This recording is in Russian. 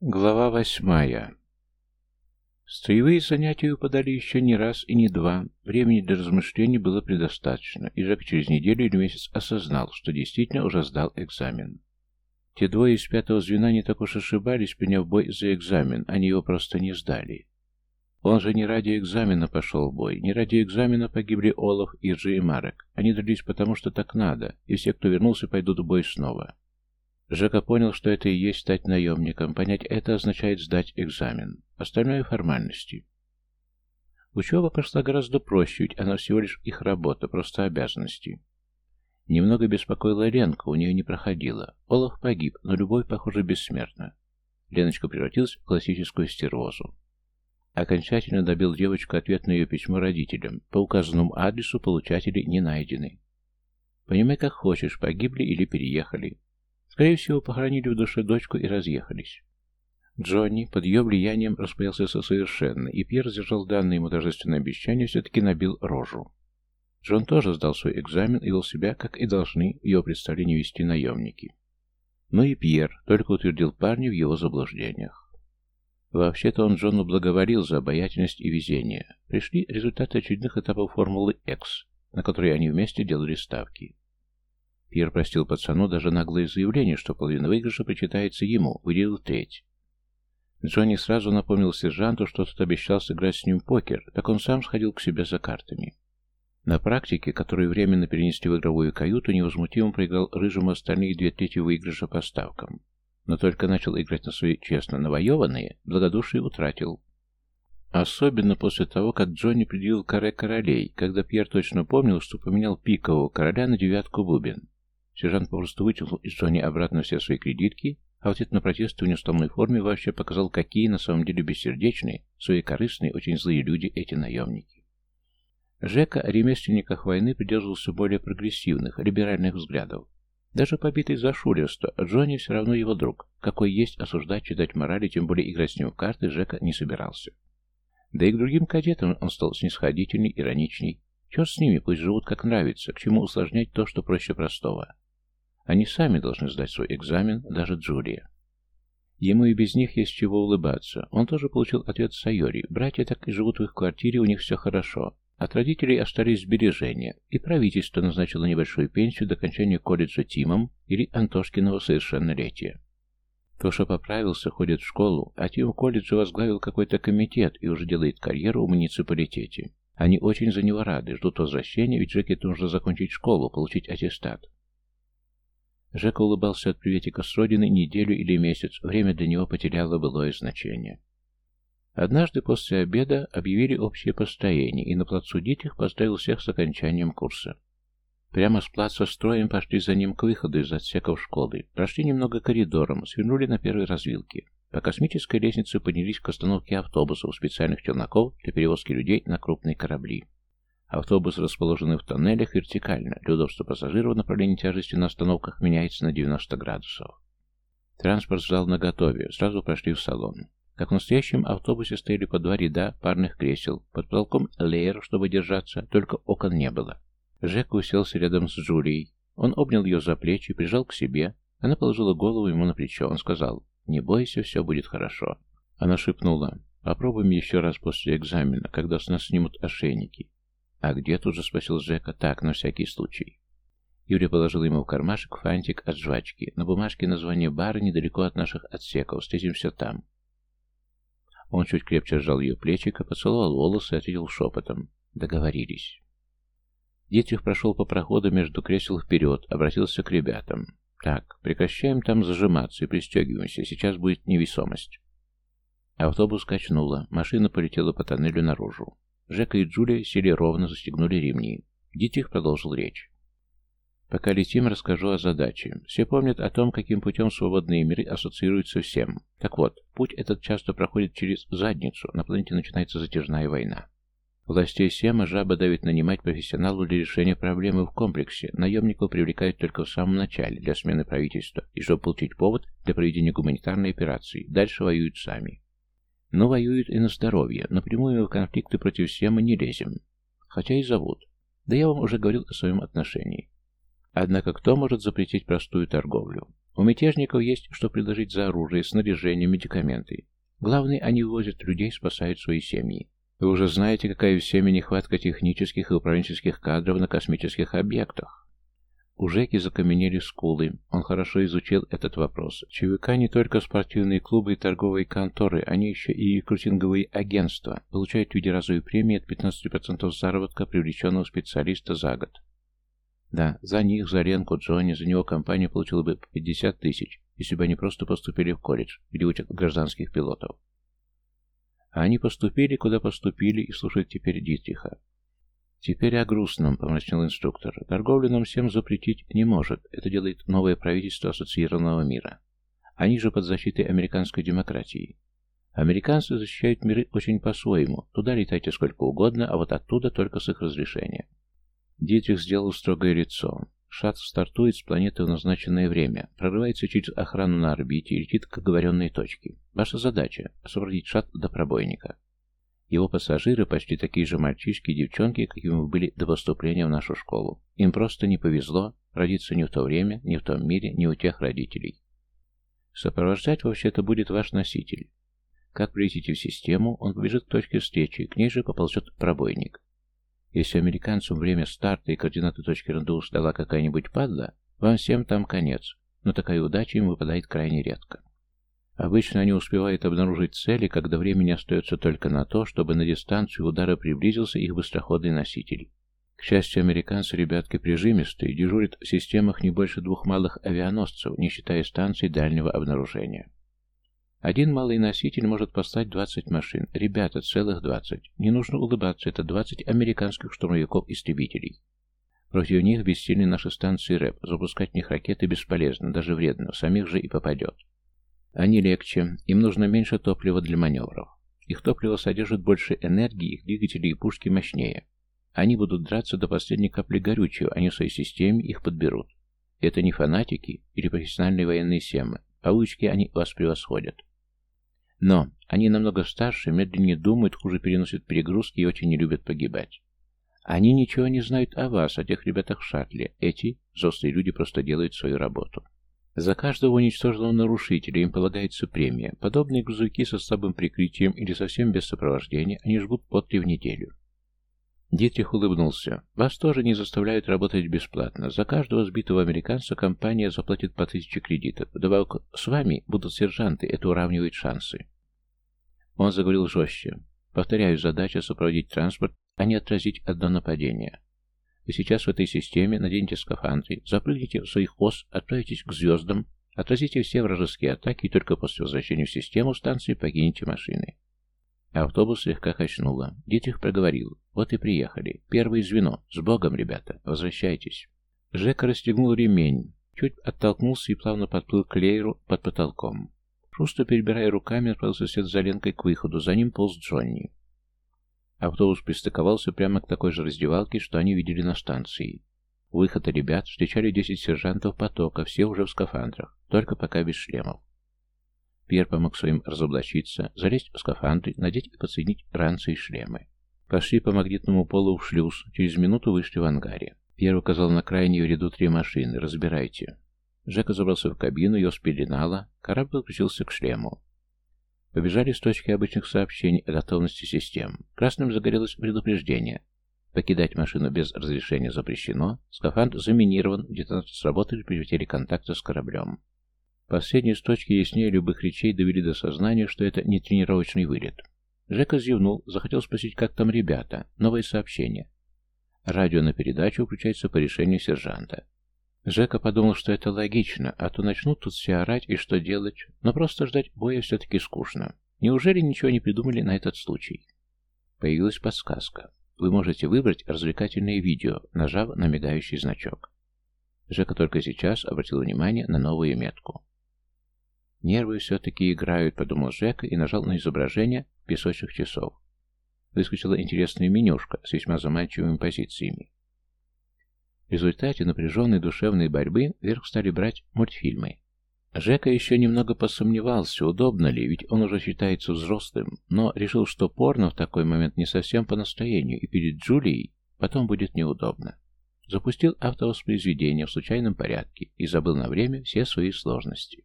Глава восьмая Строевые занятия упадали еще не раз и не два. Времени для размышлений было предостаточно, и Жак через неделю или месяц осознал, что действительно уже сдал экзамен. Те двое из пятого звена не так уж ошибались, приняв бой за экзамен, они его просто не сдали. Он же не ради экзамена пошел в бой, не ради экзамена погибли Олаф, Иржи и Марек. Они дрались потому, что так надо, и все, кто вернулся, пойдут в бой снова. Жека понял, что это и есть стать наемником. Понять это означает сдать экзамен. Остальное — формальности. Учеба прошла гораздо проще, ведь она всего лишь их работа, просто обязанности. Немного беспокоила Ленка, у нее не проходила. Олаф погиб, но любовь, похоже, бессмертна. Леночка превратилась в классическую стервозу. Окончательно добил девочку ответ на ее письмо родителям. По указанному адресу получатели не найдены. Понимай, как хочешь, погибли или переехали. Скорее всего, похоронили в душе дочку и разъехались. Джонни под ее влиянием распоялся совершенно, и Пьер сдержал данное ему торжественное обещание, все-таки набил рожу. Джон тоже сдал свой экзамен и вел себя, как и должны его представлении вести наемники. Но и Пьер только утвердил парня в его заблуждениях. Вообще-то он Джону благоволил за обаятельность и везение. Пришли результаты очередных этапов формулы X, на которые они вместе делали ставки. Пьер простил пацану даже наглое заявление, что половина выигрыша причитается ему, выделил треть. Джонни сразу напомнил сержанту, что тот обещал сыграть с ним покер, так он сам сходил к себе за картами. На практике, которую временно перенесли в игровую каюту, невозмутимо проиграл Рыжему остальные две трети выигрыша по ставкам но только начал играть на свои честно навоеванные, благодушие утратил. Особенно после того, как Джонни предъявил каре королей, когда Пьер точно помнил, что поменял пикового короля на девятку бубен. Сержант попросту вытянул из Джонни обратно все свои кредитки, а в ответ на протесты в неуставной форме вообще показал, какие на самом деле бессердечные, своекорыстные, очень злые люди эти наемники. Жека о ремесленниках войны придерживался более прогрессивных, либеральных взглядов. Даже побитый за шулерство, Джонни все равно его друг. Какой есть осуждать, читать морали, тем более играть с ним в карты, Жека не собирался. Да и к другим кадетам он стал снисходительней, ироничней. Черт с ними, пусть живут как нравится, к чему усложнять то, что проще простого. Они сами должны сдать свой экзамен, даже Джулия. Ему и без них есть чего улыбаться. Он тоже получил ответ Сайори. Братья так и живут в их квартире, у них все хорошо. От родителей остались сбережения, и правительство назначило небольшую пенсию до окончания колледжа Тимом или Антошкиного совершеннолетия. Тоша поправился, ходит в школу, а Тим в колледже возглавил какой-то комитет и уже делает карьеру в муниципалитете. Они очень за него рады, ждут возвращения, ведь Жеке нужно закончить школу, получить аттестат. Жека улыбался от приветика с родины неделю или месяц, время для него потеряло былое значение. Однажды после обеда объявили общее построение, и на плацу Дитих поздравил всех с окончанием курса. Прямо с плаца строем пошли за ним к выходу из отсеков школы, прошли немного коридором, свернули на первой развилке. По космической лестнице поднялись к остановке автобусов, специальных челноков для перевозки людей на крупные корабли. Автобус расположены в тоннелях вертикально, для удобства пассажиров направление тяжести на остановках меняется на 90 градусов. Транспорт ждал наготове, сразу прошли в салон. Как в настоящем автобусе стояли по два ряда парных кресел, под потолком леер, чтобы держаться, только окон не было. Жека уселся рядом с Джулией. Он обнял ее за плечи, прижал к себе. Она положила голову ему на плечо. Он сказал, «Не бойся, все будет хорошо». Она шепнула, «Попробуем еще раз после экзамена, когда с нас снимут ошейники». «А где тут же?» — спросил Жека. «Так, на всякий случай». Юля положила ему в кармашек фантик от жвачки. На бумажке название бара недалеко от наших отсеков. Встретимся там. Он чуть крепче сжал ее плечико, поцеловал волосы и ответил шепотом. Договорились. Дитрих прошел по проходу между кресел вперед, обратился к ребятам. «Так, прекращаем там зажиматься и пристегиваемся. Сейчас будет невесомость». Автобус качнуло, машина полетела по тоннелю наружу. Жека и Джулия сели ровно, застегнули ремни. Дитрих продолжил речь. Пока летим, расскажу о задаче. Все помнят о том, каким путем свободные миры ассоциируются всем. Так вот, путь этот часто проходит через задницу, на планете начинается затяжная война. Властей Сема жаба давит нанимать профессионалу для решения проблемы в комплексе. Наемников привлекают только в самом начале, для смены правительства, и чтобы получить повод для проведения гуманитарной операции. Дальше воюют сами. Но воюют и на здоровье. Напрямую в конфликты против Сема не лезем. Хотя и зовут. Да я вам уже говорил о своем отношении. Однако кто может запретить простую торговлю? У мятежников есть что предложить за оружие, снаряжение, медикаменты. Главное, они вывозят людей, спасают свои семьи. Вы уже знаете, какая в семье нехватка технических и управленческих кадров на космических объектах. У Жеки закаменели скулы. Он хорошо изучил этот вопрос. ЧВК не только спортивные клубы и торговые конторы, они еще и рекрутинговые агентства. Получают в виде разовой премии от 15% заработка привлеченного специалиста за год. Да, за них, за Ленку, Джонни, за него компания получила бы 50 тысяч, если бы они просто поступили в колледж, где учат гражданских пилотов. А они поступили, куда поступили, и слушают теперь Дитриха. «Теперь о грустном», — помрачнел инструктор. «Торговлю нам всем запретить не может. Это делает новое правительство ассоциированного мира. Они же под защитой американской демократии. Американцы защищают миры очень по-своему. Туда летайте сколько угодно, а вот оттуда только с их разрешения». Дитрих сделал строгое лицо. Шаттл стартует с планеты в назначенное время, прорывается через охрану на орбите и летит к оговоренной точке. Ваша задача — освободить шаттл до пробойника. Его пассажиры почти такие же мальчишки и девчонки, какими мы были до поступления в нашу школу. Им просто не повезло родиться не в то время, не в том мире, не у тех родителей. Сопровождать вообще-то будет ваш носитель. Как прилетите в систему, он побежит к точке встречи, к ней же поползет пробойник. Если американцам время старта и координаты точки рандеву дала какая-нибудь падла, вам всем там конец, но такая удача им выпадает крайне редко. Обычно они успевают обнаружить цели, когда времени остается только на то, чтобы на дистанцию удара приблизился их быстроходный носитель. К счастью, американцы ребятки прижимистые, дежурят в системах не больше двух малых авианосцев, не считая станций дальнего обнаружения. Один малый носитель может послать 20 машин. Ребята, целых 20. Не нужно улыбаться, это 20 американских штурмовиков-истребителей. Против них бессильны наши станции РЭП. Запускать в них ракеты бесполезно, даже вредно, самих же и попадет. Они легче, им нужно меньше топлива для маневров. Их топливо содержит больше энергии, их двигатели и пушки мощнее. Они будут драться до последней капли горючего, они в своей системе их подберут. Это не фанатики или профессиональные военные семы. По выучке они вас превосходят. Но они намного старше, медленнее думают, хуже переносят перегрузки и очень не любят погибать. Они ничего не знают о вас, о тех ребятах в шаттле. Эти взрослые люди просто делают свою работу. За каждого уничтоженного нарушителя им полагается премия. Подобные грузовики со слабым прикрытием или совсем без сопровождения они жгут по три в неделю. Дитрих улыбнулся. Вас тоже не заставляют работать бесплатно. За каждого сбитого американца компания заплатит по тысяче кредитов. Вдобавок, с вами будут сержанты, это уравнивает шансы. Он заговорил жестче. Повторяю, задача сопроводить транспорт, а не отразить одно нападение. Вы сейчас в этой системе наденете скафандры, запрыгните в своих ос, отправитесь к звездам, отразите все вражеские атаки и только после возвращения в систему станции покинете машины. Автобус слегка качнуло. Дитрих проговорил. Вот и приехали. Первое звено. С Богом, ребята. Возвращайтесь. Жека расстегнул ремень, чуть оттолкнулся и плавно подплыл к лейру под потолком. Шустро перебирая руками, отправился вслед за Ленкой к выходу. За ним полз Джонни. Автобус пристыковался прямо к такой же раздевалке, что они видели на станции. Выхода ребят встречали десять сержантов потока, все уже в скафандрах, только пока без шлемов. Пьер помог своим разоблачиться, залезть в скафандры, надеть и подсоединить ранцы и шлемы. Пошли по магнитному полу в шлюз, через минуту вышли в ангаре. Пьер указал на крайнюю ряду три машины, разбирайте. Жека забрался в кабину, ее спеленало, корабль подключился к шлему. Побежали с точки обычных сообщений о готовности систем. Красным загорелось предупреждение. Покидать машину без разрешения запрещено. Скафандр заминирован. Детонатор сработали при потере контакта с кораблем. Последние точки яснее любых речей довели до сознания, что это не тренировочный вылет. Жека зевнул, захотел спросить, как там ребята. Новое сообщение. Радио на передачу включается по решению сержанта. Жека подумал, что это логично, а то начнут тут все орать и что делать, но просто ждать боя все-таки скучно. Неужели ничего не придумали на этот случай? Появилась подсказка. Вы можете выбрать развлекательное видео, нажав на мигающий значок. Жека только сейчас обратил внимание на новую метку. «Нервы все-таки играют», — подумал Жека и нажал на изображение песочных часов. Выскочила интересная менюшка с весьма заманчивыми позициями. В результате напряженной душевной борьбы вверх стали брать мультфильмы. Жека еще немного посомневался, удобно ли, ведь он уже считается взрослым, но решил, что порно в такой момент не совсем по настроению, и перед Джулией потом будет неудобно. запустил автовоспроизведение в случайном порядке и забыл на время все свои сложности.